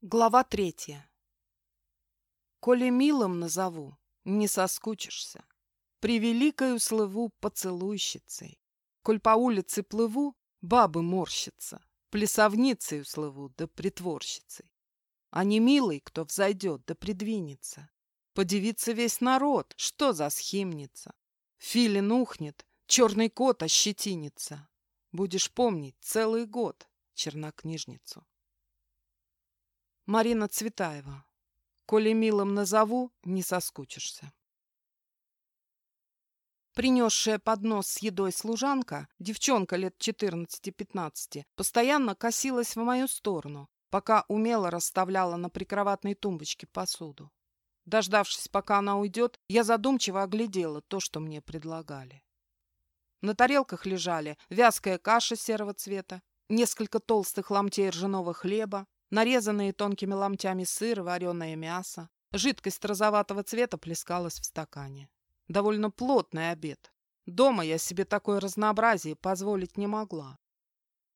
Глава третья. Коли милым назову, не соскучишься. Превеликою слыву поцелуйщицей. Коль по улице плыву, бабы морщатся. Плясовницею слыву, да притворщицей. А не милый, кто взойдет, да придвинется. Подивится весь народ, что за схимница. Филин ухнет, черный кот ощетинится. Будешь помнить целый год чернокнижницу. Марина Цветаева. Коли милым назову, не соскучишься. Принесшая поднос с едой служанка, девчонка лет 14-15, постоянно косилась в мою сторону, пока умело расставляла на прикроватной тумбочке посуду. Дождавшись, пока она уйдет, я задумчиво оглядела то, что мне предлагали. На тарелках лежали вязкая каша серого цвета, несколько толстых ломтей ржаного хлеба, нарезанные тонкими ломтями сыр, вареное мясо. Жидкость розоватого цвета плескалась в стакане. Довольно плотный обед. Дома я себе такое разнообразие позволить не могла.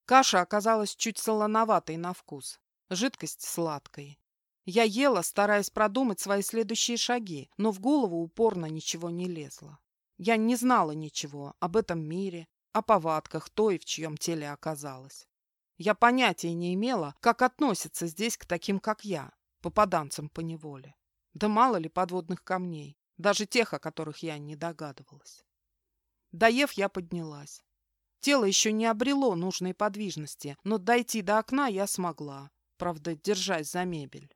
Каша оказалась чуть солоноватой на вкус, жидкость сладкой. Я ела, стараясь продумать свои следующие шаги, но в голову упорно ничего не лезло. Я не знала ничего об этом мире, о повадках той, в чьем теле оказалась. Я понятия не имела, как относятся здесь к таким, как я, попаданцам по неволе. Да мало ли подводных камней, даже тех, о которых я не догадывалась. Доев, я поднялась. Тело еще не обрело нужной подвижности, но дойти до окна я смогла, правда, держась за мебель.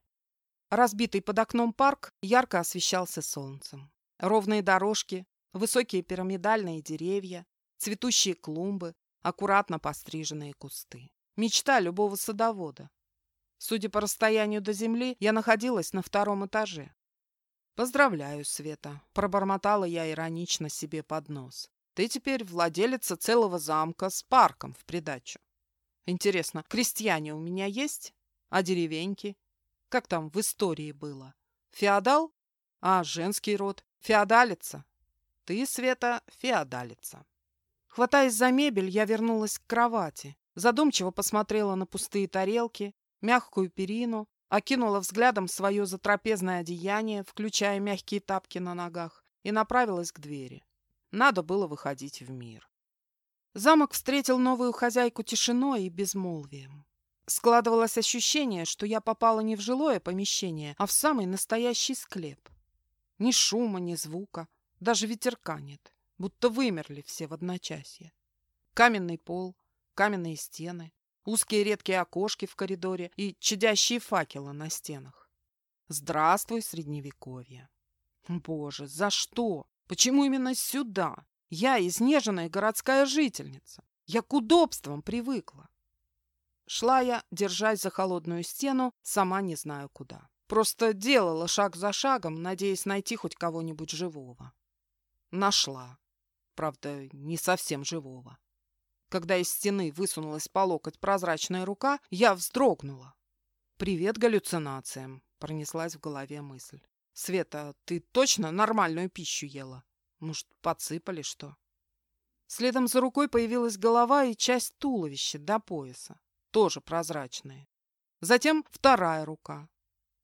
Разбитый под окном парк ярко освещался солнцем. Ровные дорожки, высокие пирамидальные деревья, цветущие клумбы, аккуратно постриженные кусты. Мечта любого садовода. Судя по расстоянию до земли, я находилась на втором этаже. «Поздравляю, Света», — пробормотала я иронично себе под нос. «Ты теперь владелица целого замка с парком в придачу. Интересно, крестьяне у меня есть? А деревеньки? Как там в истории было? Феодал? А женский род? Феодалица? Ты, Света, феодалица». Хватаясь за мебель, я вернулась к кровати, Задумчиво посмотрела на пустые тарелки, мягкую перину, окинула взглядом свое затрапезное одеяние, включая мягкие тапки на ногах, и направилась к двери. Надо было выходить в мир. Замок встретил новую хозяйку тишиной и безмолвием. Складывалось ощущение, что я попала не в жилое помещение, а в самый настоящий склеп. Ни шума, ни звука, даже ветерка нет, будто вымерли все в одночасье. Каменный пол, каменные стены, узкие редкие окошки в коридоре и чадящие факелы на стенах. Здравствуй, Средневековье! Боже, за что? Почему именно сюда? Я изнеженная городская жительница. Я к удобствам привыкла. Шла я, держась за холодную стену, сама не знаю куда. Просто делала шаг за шагом, надеясь найти хоть кого-нибудь живого. Нашла. Правда, не совсем живого. Когда из стены высунулась по локоть прозрачная рука, я вздрогнула. «Привет галлюцинациям», — пронеслась в голове мысль. «Света, ты точно нормальную пищу ела? Может, подсыпали что?» Следом за рукой появилась голова и часть туловища до пояса, тоже прозрачные. Затем вторая рука.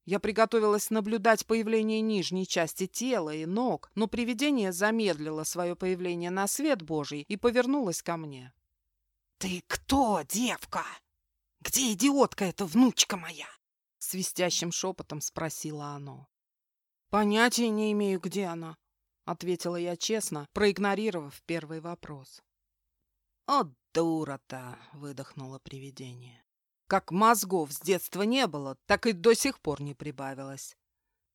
Я приготовилась наблюдать появление нижней части тела и ног, но привидение замедлило свое появление на свет Божий и повернулось ко мне. «Ты кто, девка? Где идиотка эта внучка моя?» Свистящим шепотом спросила оно. «Понятия не имею, где она», — ответила я честно, проигнорировав первый вопрос. «О, дура-то!» — выдохнуло привидение. «Как мозгов с детства не было, так и до сих пор не прибавилось».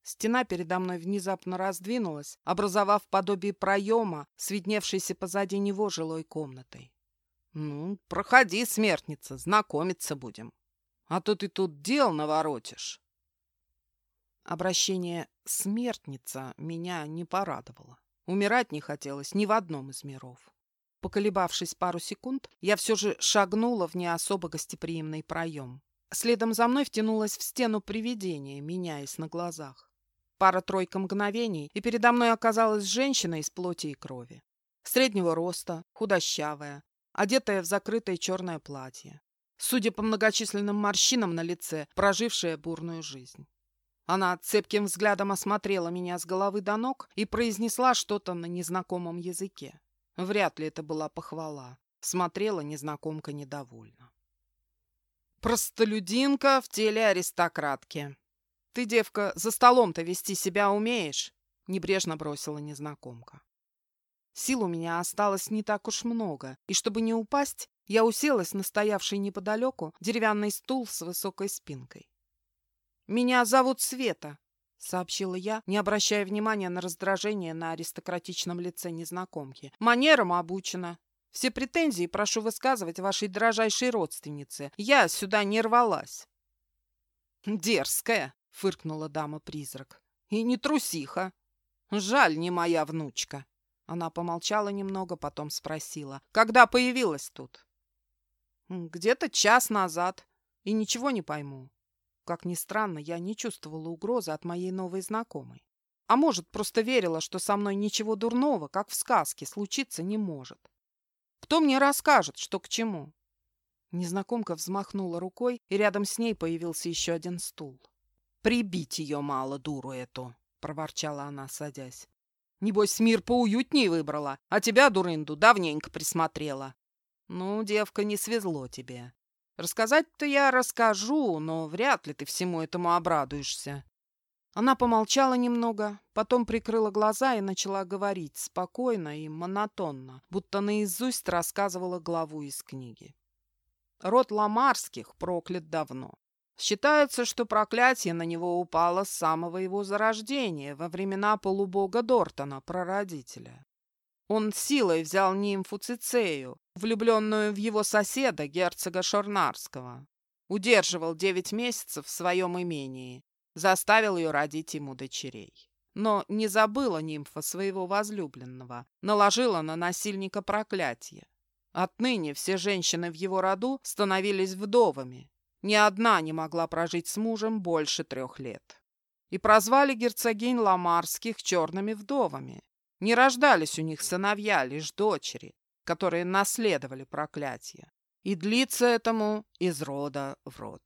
Стена передо мной внезапно раздвинулась, образовав подобие проема, свидневшейся позади него жилой комнатой. «Ну, проходи, смертница, знакомиться будем. А то ты тут дел наворотишь». Обращение «смертница» меня не порадовало. Умирать не хотелось ни в одном из миров. Поколебавшись пару секунд, я все же шагнула в не особо гостеприимный проем. Следом за мной втянулась в стену привидение, меняясь на глазах. Пара-тройка мгновений, и передо мной оказалась женщина из плоти и крови. Среднего роста, худощавая, одетая в закрытое черное платье. судя по многочисленным морщинам на лице, прожившая бурную жизнь. Она цепким взглядом осмотрела меня с головы до ног и произнесла что-то на незнакомом языке. Вряд ли это была похвала. Смотрела незнакомка недовольно. «Простолюдинка в теле аристократки. Ты, девка, за столом-то вести себя умеешь?» Небрежно бросила незнакомка. Сил у меня осталось не так уж много, и чтобы не упасть, я уселась на стоявший неподалеку деревянный стул с высокой спинкой. «Меня зовут Света», — сообщила я, не обращая внимания на раздражение на аристократичном лице незнакомки. «Манерам обучена. Все претензии прошу высказывать вашей дрожайшей родственнице. Я сюда не рвалась». «Дерзкая», — фыркнула дама-призрак. «И не трусиха. Жаль, не моя внучка». Она помолчала немного, потом спросила. «Когда появилась тут?» «Где-то час назад. И ничего не пойму. Как ни странно, я не чувствовала угрозы от моей новой знакомой. А может, просто верила, что со мной ничего дурного, как в сказке, случиться не может. Кто мне расскажет, что к чему? Незнакомка взмахнула рукой, и рядом с ней появился еще один стул. «Прибить ее мало, дуру эту!» — проворчала она, садясь. «Небось, мир поуютнее выбрала, а тебя, дурынду, давненько присмотрела. Ну, девка, не свезло тебе. Рассказать-то я расскажу, но вряд ли ты всему этому обрадуешься. Она помолчала немного, потом прикрыла глаза и начала говорить спокойно и монотонно, будто наизусть рассказывала главу из книги. Род Ламарских проклят давно. Считается, что проклятие на него упало с самого его зарождения, во времена полубога Дортона, прародителя. Он силой взял нимфу Цицею, влюбленную в его соседа, герцога Шорнарского. Удерживал девять месяцев в своем имении, заставил ее родить ему дочерей. Но не забыла нимфа своего возлюбленного, наложила на насильника проклятие. Отныне все женщины в его роду становились вдовами. Ни одна не могла прожить с мужем больше трех лет. И прозвали герцогинь Ламарских черными вдовами. Не рождались у них сыновья, лишь дочери, которые наследовали проклятие. И длится этому из рода в род.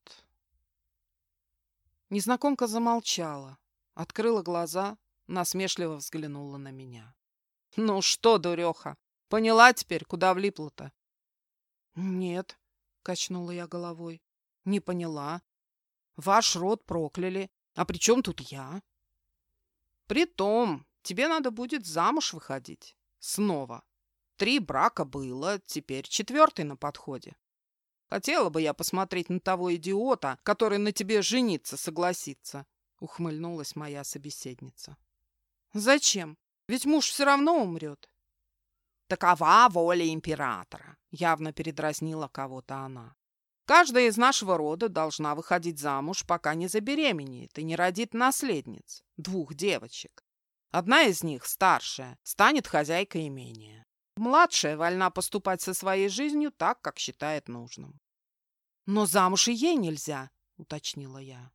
Незнакомка замолчала, открыла глаза, насмешливо взглянула на меня. «Ну что, дуреха, поняла теперь, куда влипла-то?» «Нет», — качнула я головой, — «не поняла. Ваш род прокляли, а при чем тут я?» «Притом, Тебе надо будет замуж выходить. Снова. Три брака было, теперь четвертый на подходе. Хотела бы я посмотреть на того идиота, который на тебе жениться согласится, ухмыльнулась моя собеседница. Зачем? Ведь муж все равно умрет. Такова воля императора, явно передразнила кого-то она. Каждая из нашего рода должна выходить замуж, пока не забеременеет и не родит наследниц, двух девочек. Одна из них, старшая, станет хозяйкой имения. Младшая вольна поступать со своей жизнью так, как считает нужным. «Но замуж и ей нельзя», — уточнила я.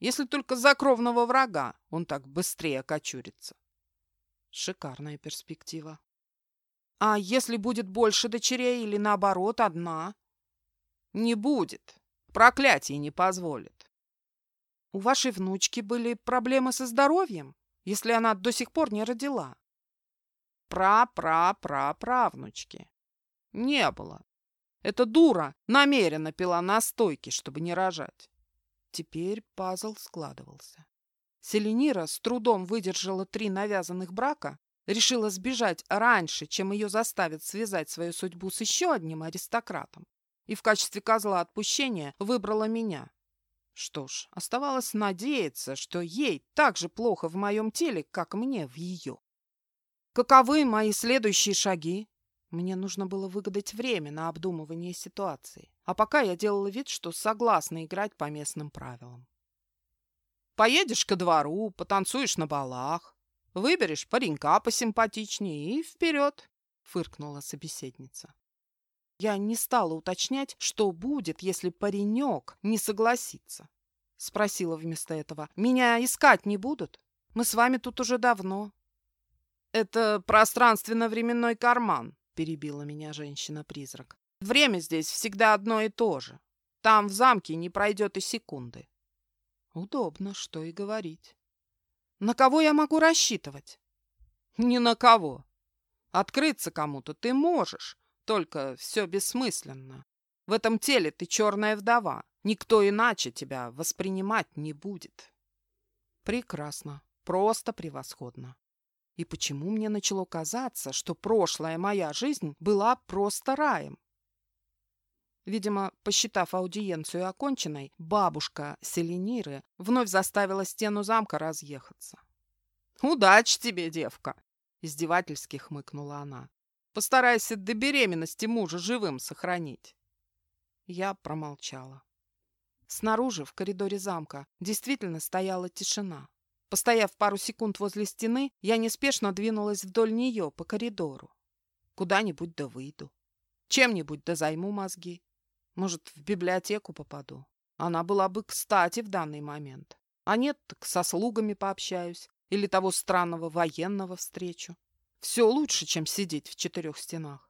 «Если только за кровного врага он так быстрее окочурится». Шикарная перспектива. «А если будет больше дочерей или, наоборот, одна?» «Не будет. Проклятие не позволит». «У вашей внучки были проблемы со здоровьем?» если она до сих пор не родила? Пра-пра-пра-правнучки. Не было. Эта дура намеренно пила настойки, чтобы не рожать. Теперь пазл складывался. Селенира с трудом выдержала три навязанных брака, решила сбежать раньше, чем ее заставят связать свою судьбу с еще одним аристократом, и в качестве козла отпущения выбрала меня. Что ж, оставалось надеяться, что ей так же плохо в моем теле, как мне в ее. Каковы мои следующие шаги? Мне нужно было выгадать время на обдумывание ситуации. А пока я делала вид, что согласна играть по местным правилам. Поедешь ко двору, потанцуешь на балах, выберешь паренька посимпатичнее и вперед, фыркнула собеседница. Я не стала уточнять, что будет, если паренек не согласится. Спросила вместо этого. Меня искать не будут? Мы с вами тут уже давно. Это пространственно-временной карман, перебила меня женщина-призрак. Время здесь всегда одно и то же. Там в замке не пройдет и секунды. Удобно, что и говорить. На кого я могу рассчитывать? Ни на кого. Открыться кому-то ты можешь, только все бессмысленно. В этом теле ты черная вдова. Никто иначе тебя воспринимать не будет. Прекрасно. Просто превосходно. И почему мне начало казаться, что прошлая моя жизнь была просто раем? Видимо, посчитав аудиенцию оконченной, бабушка Селениры вновь заставила стену замка разъехаться. «Удачи тебе, девка!» — издевательски хмыкнула она. «Постарайся до беременности мужа живым сохранить». Я промолчала. Снаружи, в коридоре замка, действительно стояла тишина. Постояв пару секунд возле стены, я неспешно двинулась вдоль нее по коридору. Куда-нибудь да выйду. Чем-нибудь да займу мозги. Может, в библиотеку попаду. Она была бы кстати в данный момент. А нет, так со слугами пообщаюсь. Или того странного военного встречу. Все лучше, чем сидеть в четырех стенах.